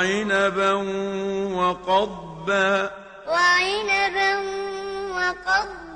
وعنبا وقضبا وعنبا وقضبا